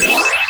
Yeah.